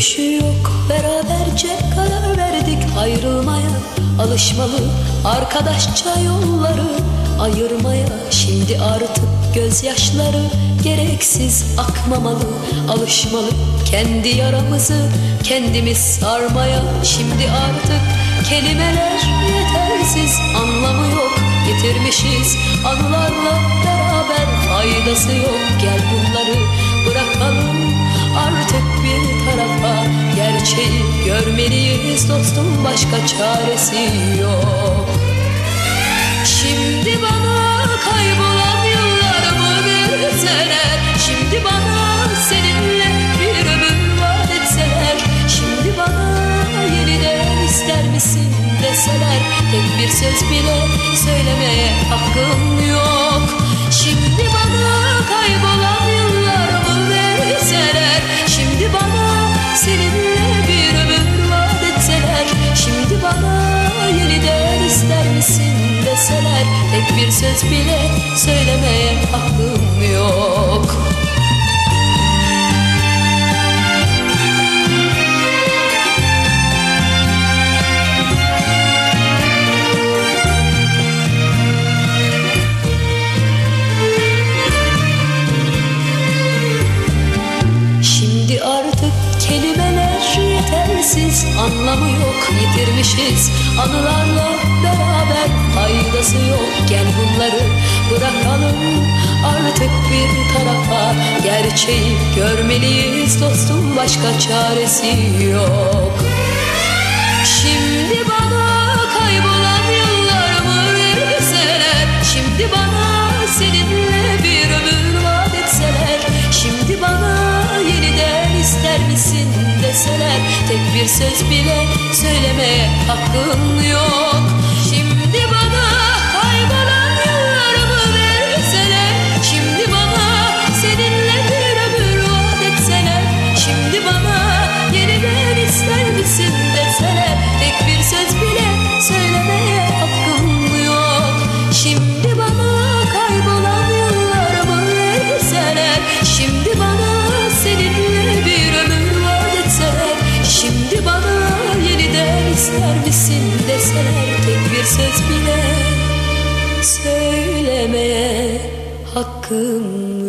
Dönüşü yok. Beraberce karar verdik ayrılmaya. Alışmalı arkadaşça yolları ayırmaya. Şimdi artık gözyaşları gereksiz akmamalı. Alışmalı kendi yaramızı kendimiz sarmaya. Şimdi artık kelimeler yetersiz anlamı yok. Bitirmişiz anılarla beraber faydası yok. Gel bu görmeliyiz dostum başka çaresi yok. Şimdi bana kaybolan yıllarımı verseler Şimdi bana seninle bir ömür vaat etseler? Şimdi bana yeniden ister misin deseler? Tek bir söz bile söylemeye hakkım deseler Tek bir söz bile söylemeye hakkım yok. Şimdi artık kelimeler yetersiz Anlamı yok yitirmişiz. Anılarla beraber faydası yok Gel bunları bırakalım. Artık bir tarafa Gerçeği görmeliyiz dostum başka çaresi yok. Şimdi bana kaybolan yıllarımı verseler? Şimdi bana seninle bir ömür vaat etseler? Şimdi bana yeniden ister misin deseler? Tek bir söz bile söylemeye hakkın yok ister misin deseler Tek bir söz bile söylemeye hakkım